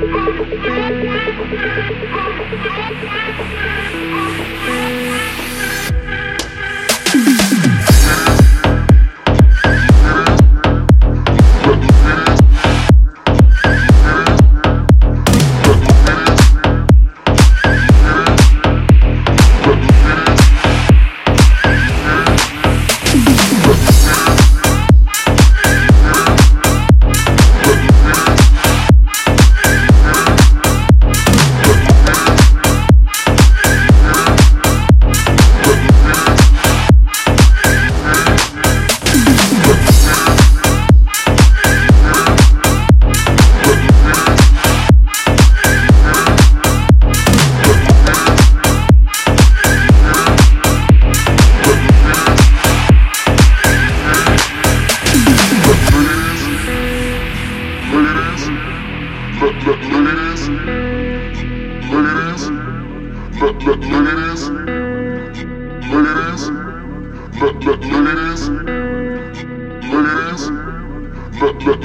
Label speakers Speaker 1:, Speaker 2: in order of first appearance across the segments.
Speaker 1: Thank you. ladies, ladies, ladies, ladies, ladies, ladies, ladies, ladies, ladies,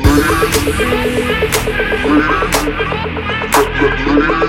Speaker 1: ladies.